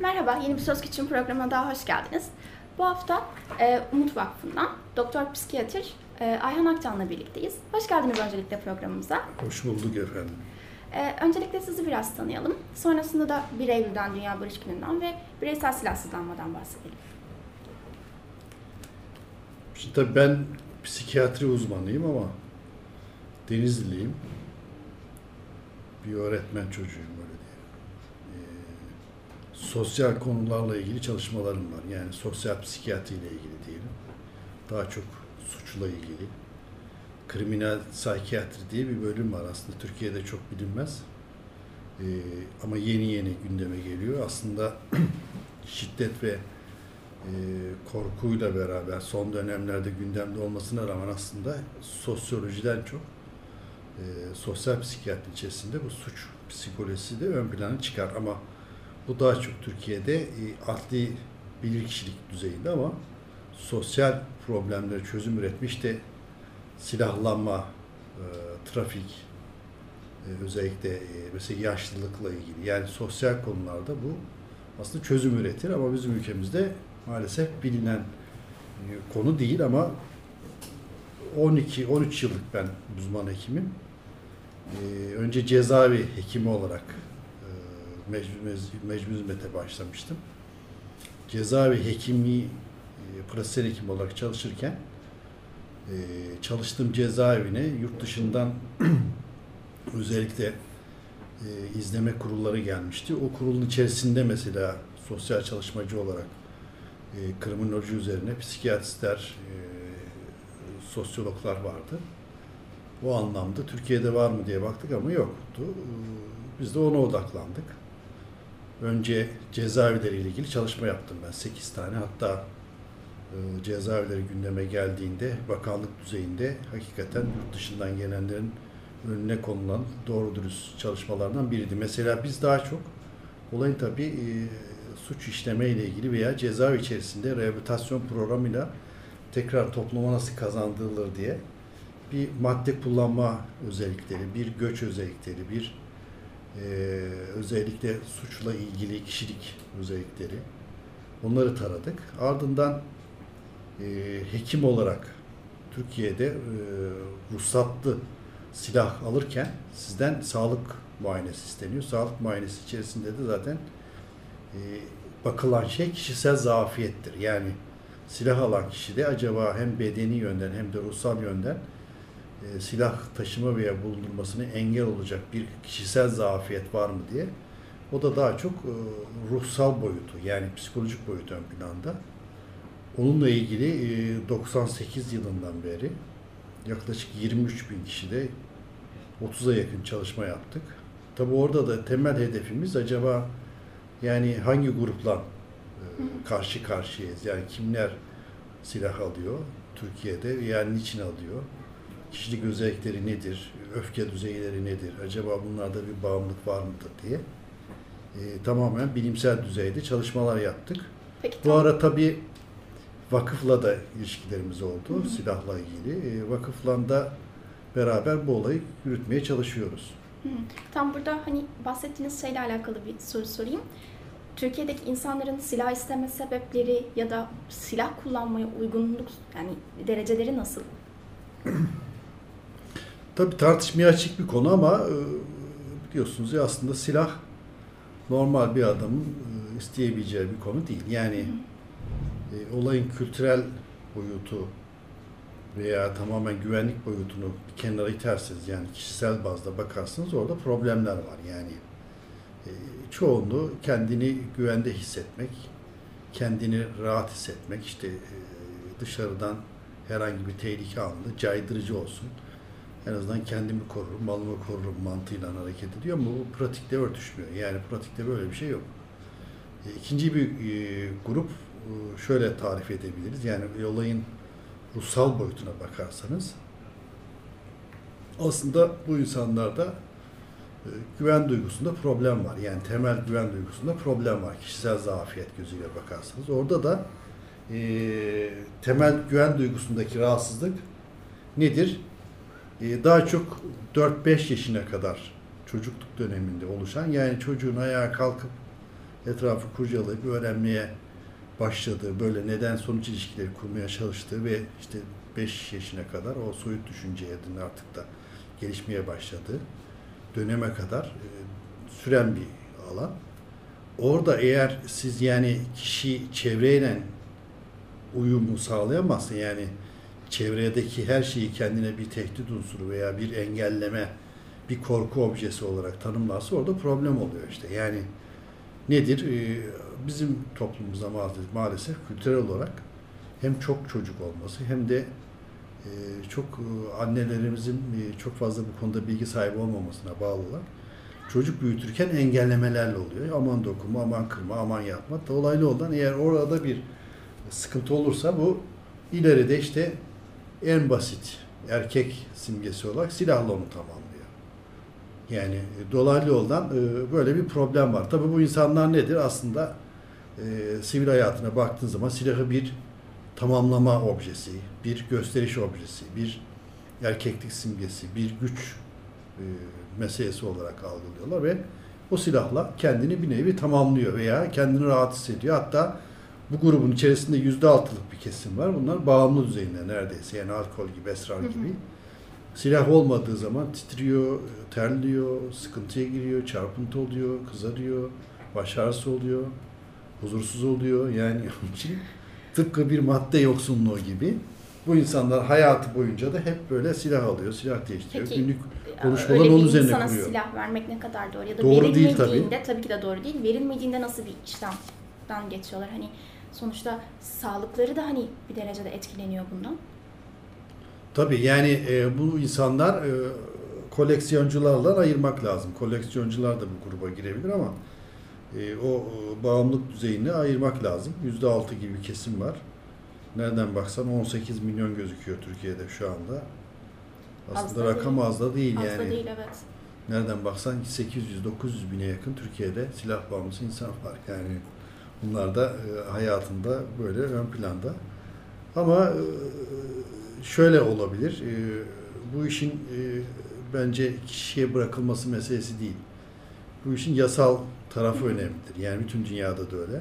Merhaba, yeni bir Söz Küçüğün programına daha hoş geldiniz. Bu hafta e, Umut Vakfı'ndan Doktor Psikiyatr e, Ayhan Akcan'la birlikteyiz. Hoş geldiniz öncelikle programımıza. Hoş bulduk efendim. E, öncelikle sizi biraz tanıyalım. Sonrasında da 1 Eylül'den Dünya Barış Günü'nden ve bireysel silahsızlanmadan bahsedelim. Şimdi tabii ben psikiyatri uzmanıyım ama Denizliliyim. Bir öğretmen çocuğuyum sosyal konularla ilgili çalışmalarım var. Yani sosyal psikiyatri ile ilgili diyelim. Daha çok suçla ilgili. Kriminal psikiyatri diye bir bölüm var aslında. Türkiye'de çok bilinmez. Ee, ama yeni yeni gündeme geliyor. Aslında şiddet ve e, korkuyla beraber son dönemlerde gündemde olmasına rağmen aslında sosyolojiden çok e, sosyal psikiyatri içerisinde bu suç psikolojisi de ön plana çıkar ama bu daha çok Türkiye'de e, adli bilirkişilik düzeyinde ama sosyal problemlere çözüm üretmiş de silahlanma, e, trafik, e, özellikle e, mesela yaşlılıkla ilgili yani sosyal konularda bu aslında çözüm üretir ama bizim ülkemizde maalesef bilinen e, konu değil ama 12-13 yıllık ben uzman hekimim. E, önce cezaevi hekimi olarak mecbur, mecbur başlamıştım. Cezaevi hekimliği e, pratisyen hekim olarak çalışırken e, çalıştığım cezaevine yurt dışından özellikle e, izleme kurulları gelmişti. O kurulun içerisinde mesela sosyal çalışmacı olarak e, kriminoloji üzerine psikiyatristler, e, sosyologlar vardı. O anlamda Türkiye'de var mı diye baktık ama yoktu. E, biz de ona odaklandık. Önce cezaevleri ile ilgili çalışma yaptım ben 8 tane. Hatta e, cezaevleri gündeme geldiğinde bakanlık düzeyinde hakikaten yurt dışından gelenlerin önüne konulan doğru dürüst çalışmalardan biriydi. Mesela biz daha çok olayın tabii e, suç işleme ile ilgili veya cezaevi içerisinde rehabilitasyon programıyla tekrar topluma nasıl kazandırılır diye bir madde kullanma özellikleri, bir göç özellikleri, bir özellikle suçla ilgili kişilik özellikleri onları taradık. Ardından e, hekim olarak Türkiye'de e, ruhsatlı silah alırken sizden sağlık muayenesi isteniyor. Sağlık muayenesi içerisinde de zaten e, bakılan şey kişisel zafiyettir. Yani silah alan kişi de acaba hem bedeni yönden hem de ruhsal yönden e, silah taşıma veya bulundurmasını engel olacak bir kişisel zafiyet var mı diye. O da daha çok e, ruhsal boyutu yani psikolojik boyutu ön planda. Onunla ilgili e, 98 yılından beri yaklaşık 23 bin kişide 30'a yakın çalışma yaptık. Tabi orada da temel hedefimiz acaba yani hangi grupla e, karşı karşıyayız? Yani kimler silah alıyor Türkiye'de yani niçin alıyor? Kişilik özellikleri nedir? Öfke düzeyleri nedir? Acaba bunlarda bir bağımlılık var mıdır diye e, tamamen bilimsel düzeyde çalışmalar yaptık. Peki, Bu ara tabii vakıfla da ilişkilerimiz oldu hı hı. silahla ilgili. E, vakıfla da beraber bu olayı yürütmeye çalışıyoruz. Tam burada hani bahsettiğiniz şeyle alakalı bir soru sorayım. Türkiye'deki insanların silah isteme sebepleri ya da silah kullanmaya uygunluk yani dereceleri nasıl? Tabii tartışmaya açık bir konu ama biliyorsunuz ya aslında silah normal bir adamın isteyebileceği bir konu değil. Yani hı. olayın kültürel boyutu veya tamamen güvenlik boyutunu kenara iterseniz yani kişisel bazda bakarsınız orada problemler var. Yani e, çoğunluğu kendini güvende hissetmek, kendini rahat hissetmek, işte e, dışarıdan herhangi bir tehlike anında caydırıcı olsun. En azından kendimi korurum, malımı korurum mantığıyla hareket ediyor ama bu pratikte örtüşmüyor. Yani pratikte böyle bir şey yok. E, ikinci bir e, grup e, şöyle tarif edebiliriz. Yani olayın ruhsal boyutuna bakarsanız aslında bu insanlarda güven duygusunda problem var. Yani temel güven duygusunda problem var. Kişisel zafiyet gözüyle bakarsanız. Orada da e, temel güven duygusundaki rahatsızlık nedir? E, daha çok 4-5 yaşına kadar çocukluk döneminde oluşan yani çocuğun ayağa kalkıp etrafı kurcalayıp öğrenmeye başladığı, böyle neden sonuç ilişkileri kurmaya çalıştığı ve işte 5 yaşına kadar o soyut düşünceye de artık da gelişmeye başladığı döneme kadar e, süren bir alan. Orada eğer siz yani kişi çevreyle uyumu sağlayamazsa yani çevredeki her şeyi kendine bir tehdit unsuru veya bir engelleme, bir korku objesi olarak tanımlarsa orada problem oluyor işte. Yani nedir? Ee, Bizim toplumumuzda maalesef, maalesef kültürel olarak hem çok çocuk olması hem de e, çok e, annelerimizin e, çok fazla bu konuda bilgi sahibi olmamasına bağlı olarak çocuk büyütürken engellemelerle oluyor. Aman dokunma, aman kırma, aman yapma. Dolaylı yoldan eğer orada bir sıkıntı olursa bu ileride işte en basit erkek simgesi olarak silahla onu tamamlıyor. Yani e, dolaylı yoldan e, böyle bir problem var. Tabii bu insanlar nedir? Aslında e, sivil hayatına baktığın zaman silahı bir tamamlama objesi, bir gösteriş objesi, bir erkeklik simgesi, bir güç e, meselesi olarak algılıyorlar ve o silahla kendini bir nevi tamamlıyor veya kendini rahat hissediyor. Hatta bu grubun içerisinde yüzde altılık bir kesim var. Bunlar bağımlı düzeyinde neredeyse. Yani alkol gibi, esrar Hı hı. gibi. Silah olmadığı zaman titriyor, terliyor, sıkıntıya giriyor, çarpıntı oluyor, kızarıyor, baş ağrısı oluyor, huzursuz oluyor. Yani tıpkı bir madde yoksunluğu gibi bu insanlar hayatı boyunca da hep böyle silah alıyor, silah değiştiriyor. Peki, Günlük Ee, Konuşmalar öyle onun üzerine kuruyor. silah vermek ne kadar doğru ya da Doğru değil verilmediğinde tabii. ki de doğru değil. Verilmediğinde nasıl bir işlemden geçiyorlar? Hani sonuçta sağlıkları da hani bir derecede etkileniyor bundan. Tabii yani e, bu insanlar e, koleksiyoncularla ayırmak lazım. Koleksiyoncular da bu gruba girebilir ama e, o e, bağımlılık düzeyini ayırmak lazım. %6 gibi bir kesim var. Nereden baksan 18 milyon gözüküyor Türkiye'de şu anda. Aslında Az rakam değil. az da değil Az yani. da değil evet. Nereden baksan 800-900 bine yakın Türkiye'de silah bağımlısı insan var. Yani bunlar da e, hayatında böyle ön planda. Ama e, şöyle olabilir. e, bu işin bence kişiye bırakılması meselesi değil. Bu işin yasal tarafı önemlidir. Yani bütün dünyada da öyle.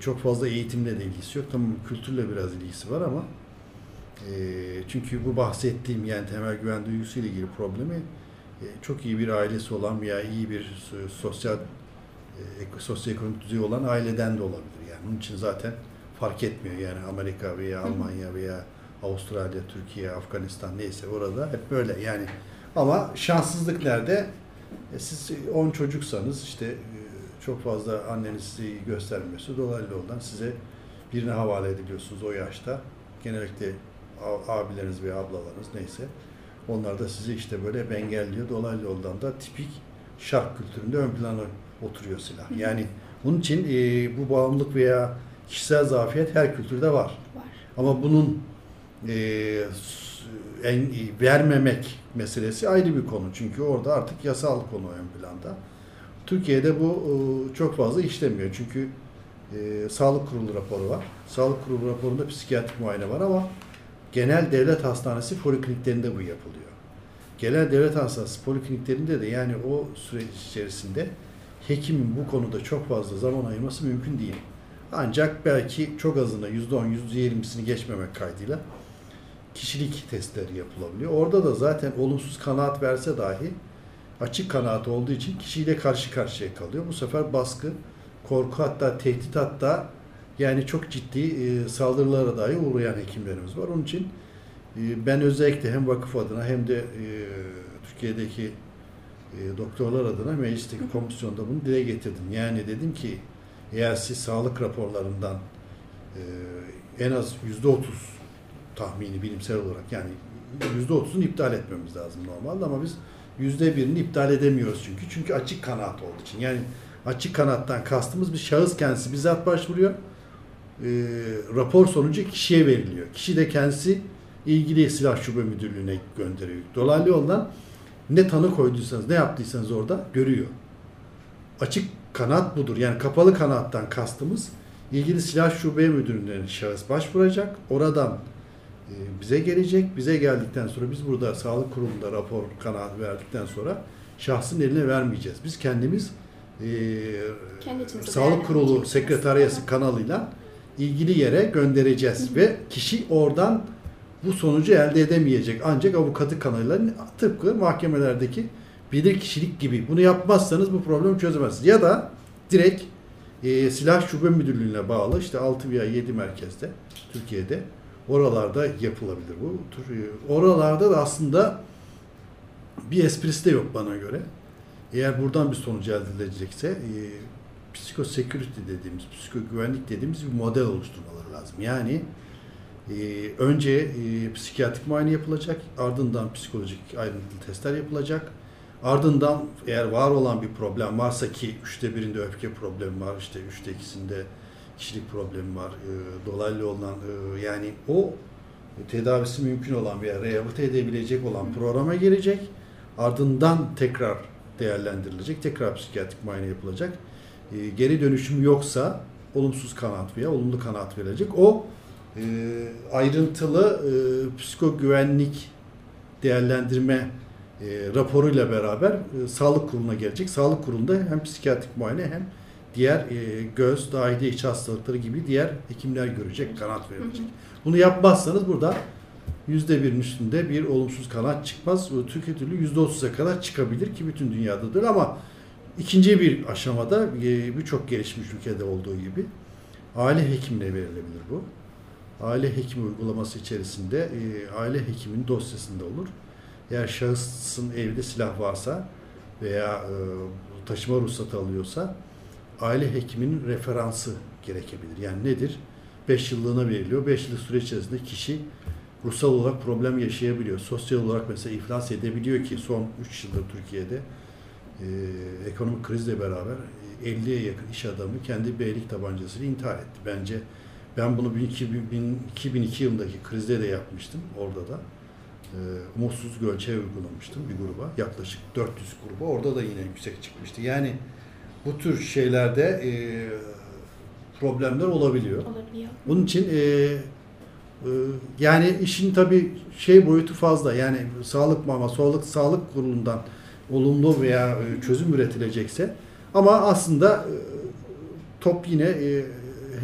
Çok fazla eğitimle de ilgisi yok. Tamam kültürle biraz ilgisi var ama çünkü bu bahsettiğim yani temel güven duygusu ile ilgili problemi çok iyi bir ailesi olan veya iyi bir so- sosyal sosyoekonomik düzeyi olan aileden de olabilir. Yani onun için zaten fark etmiyor. Yani Amerika veya. Almanya veya Avustralya, Türkiye, Afganistan neyse orada hep böyle yani. Ama şanssızlık nerede? E, siz 10 çocuksanız işte e, çok fazla anneniz sizi göstermiyorsa dolaylı yoldan size birine havale ediliyorsunuz o yaşta. Genellikle abileriniz veya ablalarınız neyse. Onlar da sizi işte böyle engelliyor. Dolaylı yoldan da tipik şark kültüründe ön plana oturuyor silah. Hı hı. Yani bunun için e, bu bağımlılık veya kişisel zafiyet her kültürde var. Var. Ama bunun e, en, vermemek meselesi ayrı bir konu. Çünkü orada artık yasal konu ön planda. Türkiye'de bu e, çok fazla işlemiyor. Çünkü e, Sağlık Kurulu raporu var. Sağlık Kurulu raporunda psikiyatrik muayene var ama genel devlet hastanesi polikliniklerinde bu yapılıyor. Genel devlet hastanesi polikliniklerinde de yani o süreç içerisinde hekimin bu konuda çok fazla zaman ayırması mümkün değil. Ancak belki çok azına %10, %20'sini geçmemek kaydıyla kişilik testleri yapılabiliyor. Orada da zaten olumsuz kanaat verse dahi açık kanaat olduğu için kişiyle karşı karşıya kalıyor. Bu sefer baskı, korku hatta tehdit hatta yani çok ciddi e, saldırılara dahi uğrayan hekimlerimiz var. Onun için e, ben özellikle hem vakıf adına hem de e, Türkiye'deki e, doktorlar adına meclisteki komisyonda bunu dile getirdim. Yani dedim ki eğer siz sağlık raporlarından e, en az yüzde otuz tahmini bilimsel olarak yani yüzde otuzunu iptal etmemiz lazım normalde ama biz yüzde birini iptal edemiyoruz çünkü. Çünkü açık kanaat olduğu için. Yani açık kanattan kastımız bir şahıs kendisi bizzat başvuruyor. E, rapor sonucu kişiye veriliyor. Kişi de kendisi ilgili silah şube müdürlüğüne gönderiyor. Dolaylı yoldan ne tanı koyduysanız, ne yaptıysanız orada görüyor. Açık kanat budur. Yani kapalı kanattan kastımız ilgili silah şube müdürlüğüne şahıs başvuracak. Oradan e, bize gelecek. Bize geldikten sonra biz burada sağlık kurulunda rapor kanaat verdikten sonra şahsın eline vermeyeceğiz. Biz kendimiz e, Kendi Sağlık Kurulu Sekreteriyası kanalıyla ilgili yere göndereceğiz ve kişi oradan bu sonucu elde edemeyecek. Ancak avukatı kanalıyla tıpkı mahkemelerdeki bilir kişilik gibi. Bunu yapmazsanız bu problemi çözemezsiniz. Ya da direkt e, silah şube müdürlüğüne bağlı işte 6 veya 7 merkezde Türkiye'de oralarda yapılabilir bu. e, Oralarda da aslında bir esprisi de yok bana göre. Eğer buradan bir sonuç elde edilecekse e, psikosecurity dediğimiz, psikogüvenlik dediğimiz bir model oluşturmaları lazım. Yani önce e, psikiyatrik muayene yapılacak, ardından psikolojik ayrıntılı testler yapılacak. Ardından eğer var olan bir problem varsa ki üçte birinde öfke problemi var, işte üçte ikisinde kişilik problemi var, e, dolaylı olan e, yani o tedavisi mümkün olan veya rehabilite edebilecek olan programa girecek. Ardından tekrar değerlendirilecek, tekrar psikiyatrik muayene yapılacak. E, geri dönüşüm yoksa olumsuz kanaat veya olumlu kanaat verilecek. O e, ayrıntılı e, psikogüvenlik değerlendirme e, raporuyla beraber e, sağlık kuruluna gelecek. Sağlık kurulunda hem psikiyatrik muayene hem diğer e, göz, dahili iç hastalıkları gibi diğer hekimler görecek, kanat verilecek. Bunu yapmazsanız burada yüzde birin üstünde bir olumsuz kanat çıkmaz. Türkiye türlü yüzde otuza kadar çıkabilir ki bütün dünyadadır ama ikinci bir aşamada e, birçok gelişmiş ülkede olduğu gibi aile hekimine verilebilir bu. Aile hekimi uygulaması içerisinde e, aile hekimin dosyasında olur. Eğer şahısın evde silah varsa veya e, taşıma ruhsatı alıyorsa aile hekiminin referansı gerekebilir. Yani nedir? 5 yıllığına veriliyor. 5 yıllık süre içerisinde kişi ruhsal olarak problem yaşayabiliyor. Sosyal olarak mesela iflas edebiliyor ki son 3 yıldır Türkiye'de e, ekonomik krizle beraber e, 50'ye yakın iş adamı kendi beylik tabancasıyla intihar etti. Bence ben bunu 2000 2002 yılındaki krizde de yapmıştım orada da. E, umutsuz gölçe uygulamıştım bir gruba. Yaklaşık 400 gruba. Orada da yine yüksek çıkmıştı. Yani bu tür şeylerde e, problemler olabiliyor. Olabiliyor. Bunun için e, e, yani işin tabii şey boyutu fazla. Yani sağlık mama, sağlık sağlık kurulundan olumlu veya e, çözüm üretilecekse ama aslında e, top yine e,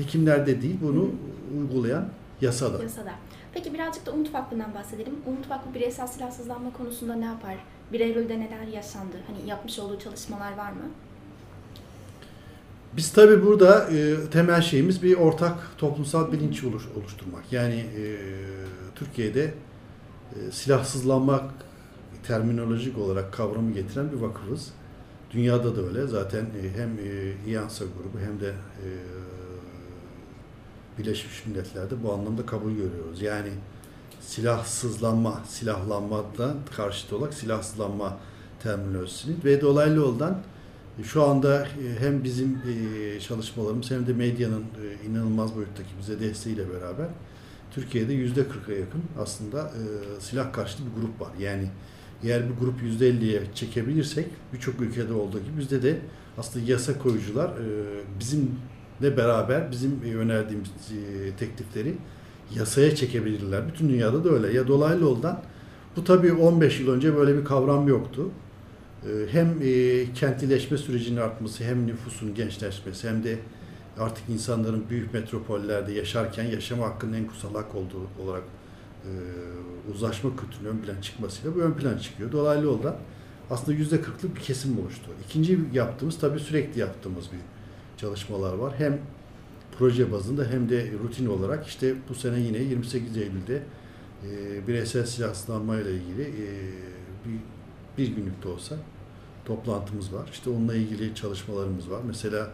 hekimlerde değil bunu uygulayan yasada. Yasada. Peki birazcık da Umut Vakfı'ndan bahsedelim. Umut Vakfı bireysel silahsızlanma konusunda ne yapar? 1 Eylül'de neler yaşandı? Hani yapmış olduğu çalışmalar var mı? Biz tabii burada e, temel şeyimiz bir ortak toplumsal bilinç oluş, oluşturmak. Yani e, Türkiye'de e, silahsızlanmak terminolojik olarak kavramı getiren bir vakıfız. Dünyada da öyle. Zaten e, hem e, İANSA grubu hem de e, Birleşmiş Milletler'de bu anlamda kabul görüyoruz. Yani silahsızlanma, silahlanmadan karşıt olarak silahsızlanma terminolojisini ve dolaylı yoldan şu anda e, hem bizim e, çalışmalarımız hem de medyanın e, inanılmaz boyuttaki bize desteğiyle beraber Türkiye'de yüzde 40'a yakın aslında silah karşıtı bir grup var. Yani eğer bir grup yüzde 50'ye çekebilirsek birçok ülkede olduğu gibi bizde de aslında yasa koyucular bizimle beraber bizim önerdiğimiz teklifleri yasaya çekebilirler. Bütün dünyada da öyle. Ya dolaylı yoldan bu tabii 15 yıl önce böyle bir kavram yoktu hem kentlileşme sürecinin artması hem nüfusun gençleşmesi hem de artık insanların büyük metropollerde yaşarken yaşama hakkının en kutsal hak olduğu olarak uzlaşma kültürünün ön plan çıkmasıyla bu ön plan çıkıyor. Dolaylı yoldan aslında yüzde kırklık bir kesim oluştu. İkinci yaptığımız tabii sürekli yaptığımız bir çalışmalar var. Hem proje bazında hem de rutin olarak işte bu sene yine 28 Eylül'de bireysel silahsızlanma ile ilgili bir bir günlük de olsa toplantımız var. İşte onunla ilgili çalışmalarımız var. Mesela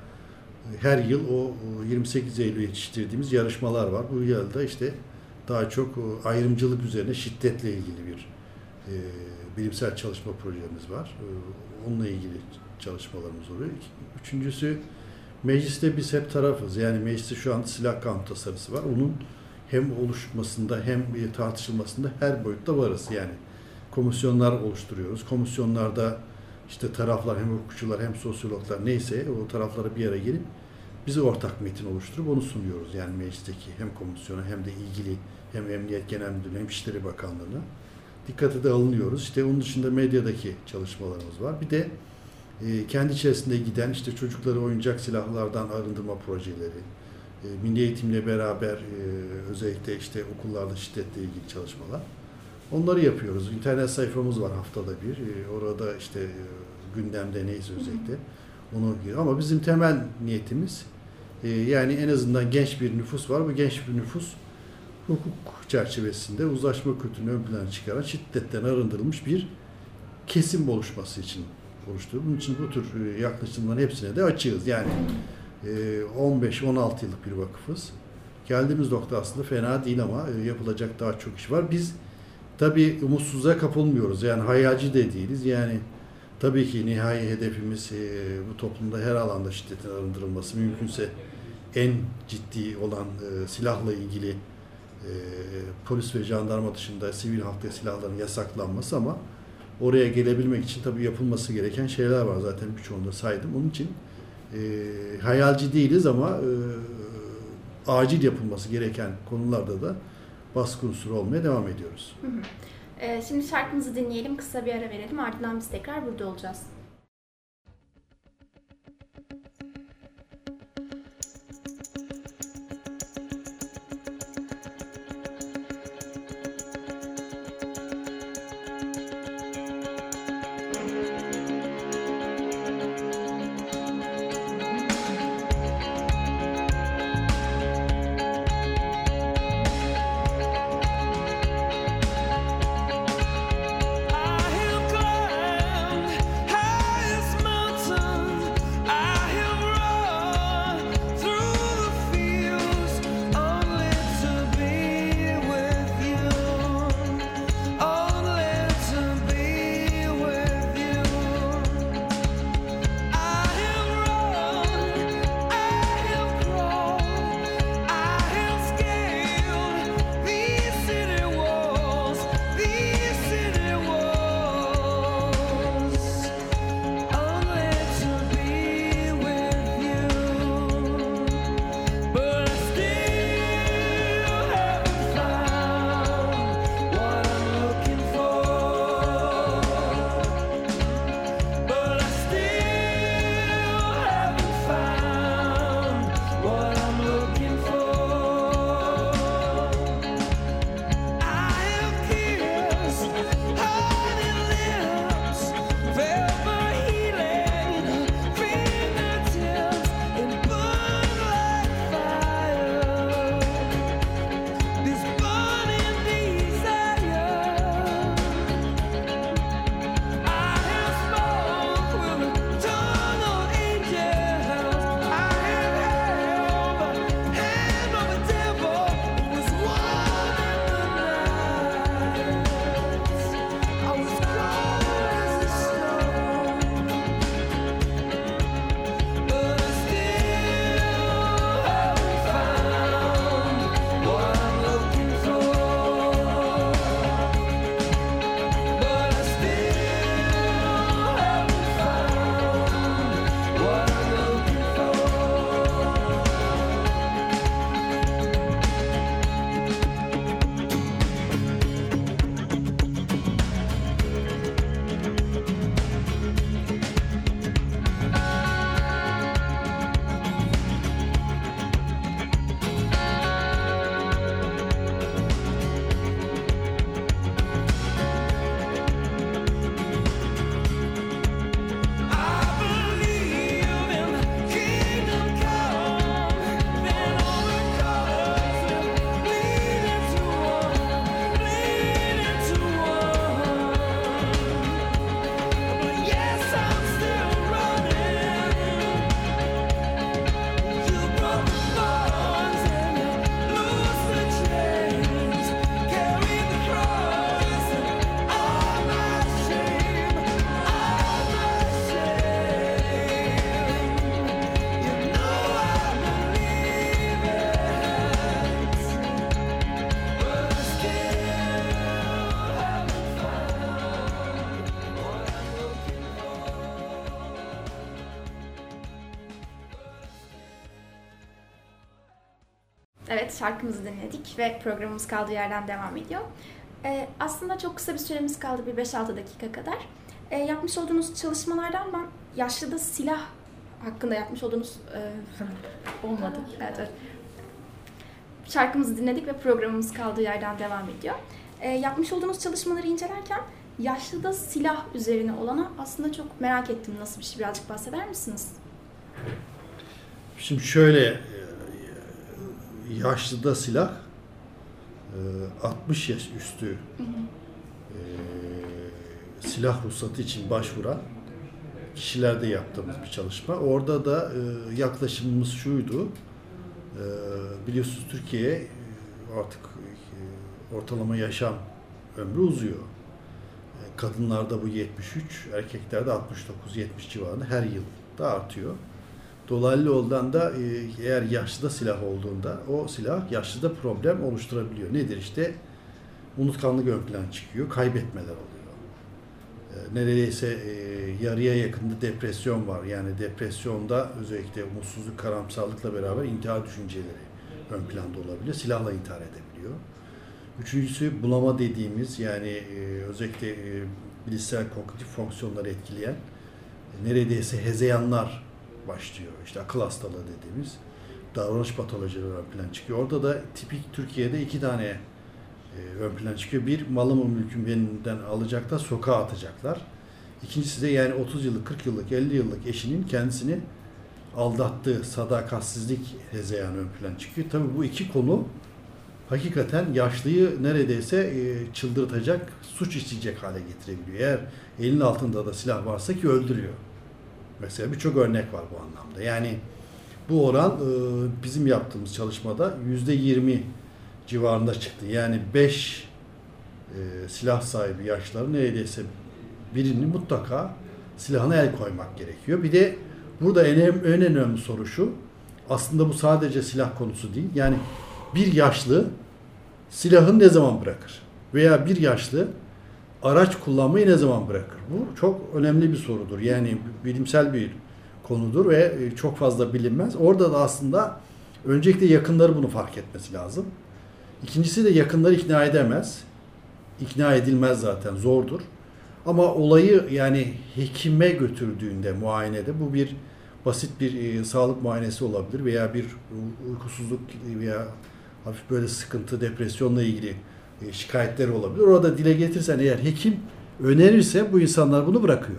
her yıl o 28 Eylül yetiştirdiğimiz yarışmalar var. Bu yılda işte daha çok ayrımcılık üzerine şiddetle ilgili bir e, bilimsel çalışma projemiz var. E, onunla ilgili çalışmalarımız oluyor. Üçüncüsü mecliste biz hep tarafız. Yani mecliste şu an silah kanun tasarısı var. Onun hem oluşmasında hem tartışılmasında her boyutta varız. Yani komisyonlar oluşturuyoruz. Komisyonlarda işte taraflar hem hukukçular hem sosyologlar neyse o tarafları bir araya gelip bize ortak metin oluşturup onu sunuyoruz. Yani meclisteki hem komisyona hem de ilgili hem Emniyet Genel Müdürlüğü hem İçişleri Bakanlığı'na dikkate de alınıyoruz. İşte onun dışında medyadaki çalışmalarımız var. Bir de kendi içerisinde giden işte çocukları oyuncak silahlardan arındırma projeleri, e, milli eğitimle beraber e, özellikle işte okullarda şiddetle ilgili çalışmalar. Onları yapıyoruz. İnternet sayfamız var haftada bir. E, orada işte gündemde neyse özellikle onu giriyor. Ama bizim temel niyetimiz yani en azından genç bir nüfus var. Bu genç bir nüfus hukuk çerçevesinde uzlaşma kültürünü ön plana çıkaran şiddetten arındırılmış bir kesim oluşması için oluşturuyor. Bunun için bu tür e, yaklaşımların hepsine de açığız. Yani e, 15-16 yıllık bir vakıfız. Geldiğimiz nokta aslında fena değil ama e, yapılacak daha çok iş var. Biz tabii umutsuzluğa kapılmıyoruz. Yani hayalci de değiliz. Yani tabii ki nihai hedefimiz e, bu toplumda her alanda şiddetin arındırılması. Mümkünse en ciddi olan e, silahla ilgili e, polis ve jandarma dışında sivil halkta silahların yasaklanması ama oraya gelebilmek için tabii yapılması gereken şeyler var. Zaten birçoğunu da saydım. Onun için e, hayalci değiliz ama e, acil yapılması gereken konularda da baskı unsuru olmaya devam ediyoruz. Hı hı. Ee, şimdi şarkımızı dinleyelim, kısa bir ara verelim. Ardından biz tekrar burada olacağız. Evet, şarkımızı dinledik ve programımız kaldığı yerden devam ediyor. Ee, aslında çok kısa bir süremiz kaldı, bir 5-6 dakika kadar. Ee, yapmış olduğunuz çalışmalardan ben yaşlıda silah hakkında yapmış olduğunuz e, olmadı. Evet, evet. Şarkımızı dinledik ve programımız kaldığı yerden devam ediyor. E, yapmış olduğunuz çalışmaları incelerken yaşlıda silah üzerine olana aslında çok merak ettim. Nasıl bir şey birazcık bahseder misiniz? Şimdi şöyle yaşlıda silah e, 60 yaş üstü Hı hı. e, silah ruhsatı için başvuran kişilerde yaptığımız bir çalışma. Orada da e, yaklaşımımız şuydu. E, biliyorsunuz Türkiye e, artık e, ortalama yaşam ömrü uzuyor. E, kadınlarda bu 73, erkeklerde 69-70 civarında her yıl da artıyor. Dolaylı yoldan da e, eğer yaşlıda silah olduğunda o silah yaşlıda problem oluşturabiliyor. Nedir işte? Unutkanlık ön plana çıkıyor, kaybetmeler oluyor. E, Neredeyse e, yarıya yakında depresyon var. Yani depresyonda özellikle umutsuzluk, karamsarlıkla beraber intihar düşünceleri ön planda olabiliyor. Silahla intihar edebiliyor. Üçüncüsü bulama dediğimiz yani e, özellikle e, bilişsel kognitif fonksiyonları etkileyen neredeyse hezeyanlar başlıyor. İşte akıl hastalığı dediğimiz davranış patolojileri ön plan çıkıyor. Orada da tipik Türkiye'de iki tane e, ön plan çıkıyor. Bir malımı mülküm benden alacaklar, sokağa atacaklar. İkincisi de yani 30 yıllık, 40 yıllık, 50 yıllık eşinin kendisini aldattığı sadakatsizlik hezeyan ön plan çıkıyor. Tabii bu iki konu hakikaten yaşlıyı neredeyse e, çıldırtacak, suç işleyecek hale getirebiliyor. Eğer elin altında da silah varsa ki öldürüyor. Mesela birçok örnek var bu anlamda. Yani bu oran e, bizim yaptığımız çalışmada yüzde yirmi civarında çıktı. Yani 5 silah sahibi yaşların neredeyse birinin mutlaka silahına el koymak gerekiyor. Bir de burada en, en önemli soru şu. Aslında bu sadece silah konusu değil. Yani bir yaşlı silahını ne zaman bırakır? Veya bir yaşlı araç kullanmayı ne zaman bırakır? Bu çok önemli bir sorudur. Yani bilimsel bir konudur ve e, çok fazla bilinmez. Orada da aslında öncelikle yakınları bunu fark etmesi lazım. İkincisi de yakınları ikna edemez. İkna edilmez zaten zordur. Ama olayı yani hekime götürdüğünde muayenede bu bir basit bir e, sağlık muayenesi olabilir veya bir uykusuzluk veya hafif böyle sıkıntı, depresyonla ilgili şikayetleri olabilir. Orada dile getirsen eğer hekim önerirse bu insanlar bunu bırakıyor.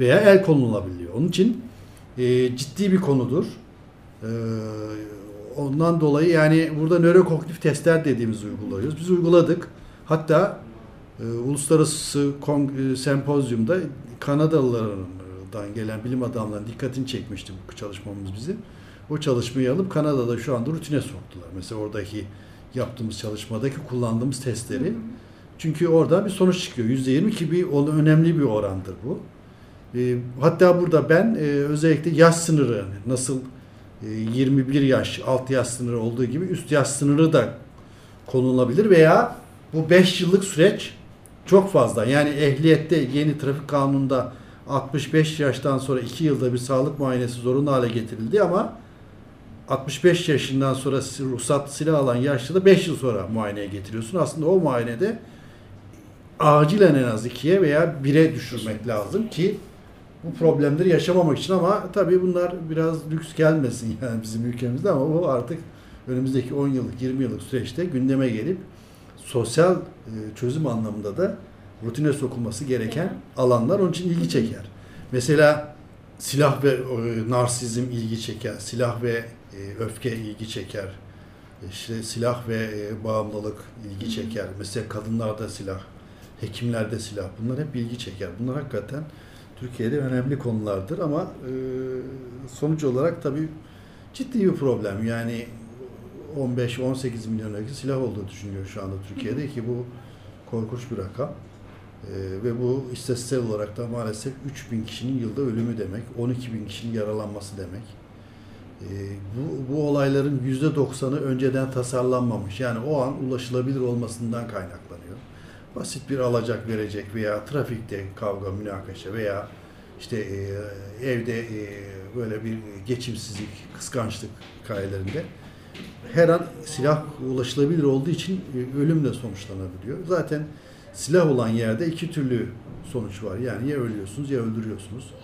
Veya el konulabiliyor. Onun için e, ciddi bir konudur. E, ondan dolayı yani burada nörokognitif testler dediğimiz uyguluyoruz. Biz uyguladık. Hatta e, uluslararası kong- e, sempozyumda Kanadalılardan gelen bilim adamlarının dikkatini çekmişti bu çalışmamız bizi. O çalışmayı alıp Kanada'da şu anda rutine soktular. Mesela oradaki yaptığımız çalışmadaki kullandığımız testleri. Çünkü orada bir sonuç çıkıyor. %20 ki bir önemli bir orandır bu. E, hatta burada ben e, özellikle yaş sınırı nasıl e, 21 yaş alt yaş sınırı olduğu gibi üst yaş sınırı da konulabilir veya bu 5 yıllık süreç çok fazla. Yani ehliyette yeni trafik kanununda 65 yaştan sonra 2 yılda bir sağlık muayenesi zorunlu hale getirildi ama 65 yaşından sonra ruhsat silah alan yaşlı da 5 yıl sonra muayeneye getiriyorsun. Aslında o muayenede acilen en az 2'ye veya 1'e düşürmek lazım ki bu problemleri yaşamamak için ama tabii bunlar biraz lüks gelmesin yani bizim ülkemizde ama bu artık önümüzdeki 10 yıllık 20 yıllık süreçte gündeme gelip sosyal e, çözüm anlamında da rutine sokulması gereken alanlar onun için ilgi çeker. Mesela silah ve e, narsizm ilgi çeker, silah ve e, öfke ilgi çeker. İşte silah ve e, bağımlılık ilgi çeker. Mesela kadınlarda silah, hekimlerde silah. Bunlar hep ilgi çeker. Bunlar hakikaten Türkiye'de önemli konulardır ama e, sonuç olarak tabii ciddi bir problem. Yani 15-18 milyon liralık silah olduğu düşünüyor şu anda Türkiye'de ki bu korkunç bir rakam. Ee, ve bu istatistiksel olarak da maalesef 3 bin kişinin yılda ölümü demek, 12 bin kişinin yaralanması demek. Ee, bu, bu olayların %90'ı önceden tasarlanmamış. Yani o an ulaşılabilir olmasından kaynaklanıyor. Basit bir alacak verecek veya trafikte kavga, münakaşa veya işte e, evde e, böyle bir geçimsizlik, kıskançlık hikayelerinde her an silah ulaşılabilir olduğu için e, ölümle sonuçlanabiliyor. Zaten silah olan yerde iki türlü sonuç var. Yani ya ölüyorsunuz ya öldürüyorsunuz.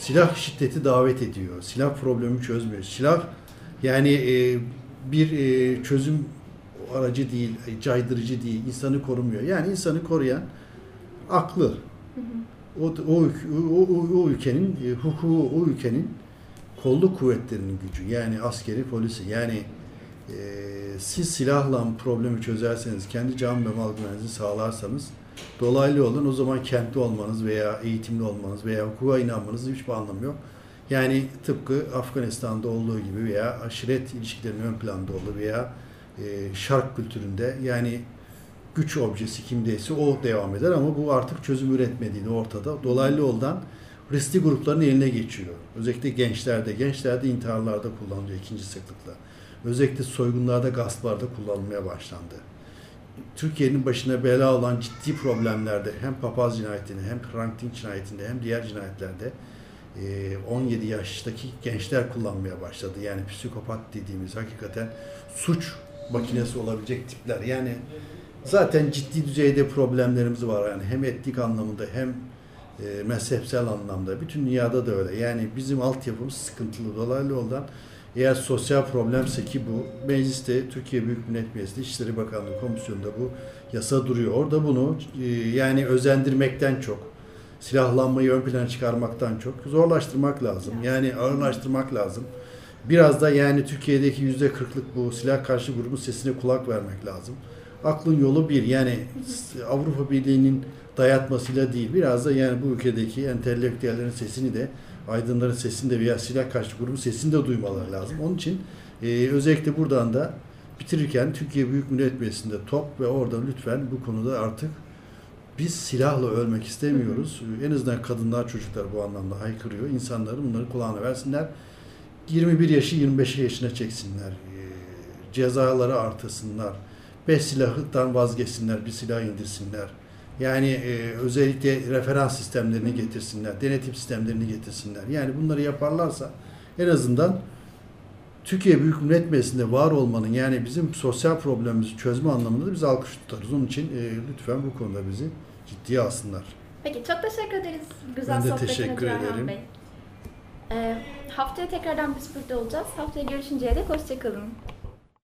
Silah şiddeti davet ediyor. Silah problemi çözmüyor. Silah yani e, bir e, çözüm aracı değil, e, caydırıcı değil, insanı korumuyor. Yani insanı koruyan aklı. O, o, o, o, o ülkenin e, hukuku, o ülkenin kolluk kuvvetlerinin gücü. Yani askeri, polisi. Yani e, siz silahla problemi çözerseniz, kendi can ve mal güvenliğinizi sağlarsanız dolaylı yoldan o zaman kentli olmanız veya eğitimli olmanız veya hukuka inanmanızın hiçbir anlamı yok. Yani tıpkı Afganistan'da olduğu gibi veya aşiret ilişkilerinin ön planda olduğu veya e, şark kültüründe yani güç objesi kimdeyse o devam eder ama bu artık çözüm üretmediğini ortada. Dolaylı yoldan riskli grupların eline geçiyor. Özellikle gençlerde, gençlerde intiharlarda kullanılıyor ikinci sıklıkla. Özellikle soygunlarda, gasplarda kullanılmaya başlandı. Türkiye'nin başına bela olan ciddi problemlerde hem papaz cinayetinde hem Hrant Dink cinayetinde hem diğer cinayetlerde e, 17 yaştaki gençler kullanmaya başladı. Yani psikopat dediğimiz hakikaten suç makinesi olabilecek tipler. Yani zaten ciddi düzeyde problemlerimiz var. Yani hem etnik anlamında hem e, mezhepsel anlamda. Bütün dünyada da öyle. Yani bizim altyapımız sıkıntılı. Dolaylı yoldan eğer sosyal problemse ki bu mecliste Türkiye Büyük Millet Meclisi İçişleri Bakanlığı Komisyonu'nda bu yasa duruyor. Orada bunu e, yani özendirmekten çok silahlanmayı ön plana çıkarmaktan çok zorlaştırmak lazım. Yani ağırlaştırmak lazım. Biraz da yani Türkiye'deki yüzde kırklık bu silah karşı grubun sesine kulak vermek lazım. Aklın yolu bir. Yani Avrupa Birliği'nin dayatmasıyla değil. Biraz da yani bu ülkedeki entelektüellerin sesini de aydınların sesini de veya silah karşı grubun sesini de duymaları lazım. Onun için e, özellikle buradan da bitirirken Türkiye Büyük Millet Meclisi'nde top ve orada lütfen bu konuda artık biz silahla ölmek istemiyoruz. En azından kadınlar, çocuklar bu anlamda haykırıyor. İnsanları bunları kulağına versinler. 21 yaşı 25 yaşına çeksinler. Ee, Cezaları artırsınlar. Beş silahından vazgeçsinler, bir silah indirsinler. Yani e, özellikle referans sistemlerini getirsinler, denetim sistemlerini getirsinler. Yani bunları yaparlarsa en azından Türkiye Büyük Millet Meclisi'nde var olmanın yani bizim sosyal problemimizi çözme anlamında da biz alkış tutarız. Onun için e, lütfen bu konuda bizi ciddiye alsınlar. Peki çok teşekkür ederiz güzel Ben de teşekkür Cihan ederim. Bey. Ee, haftaya tekrardan biz burada olacağız. Haftaya görüşünceye dek hoşçakalın.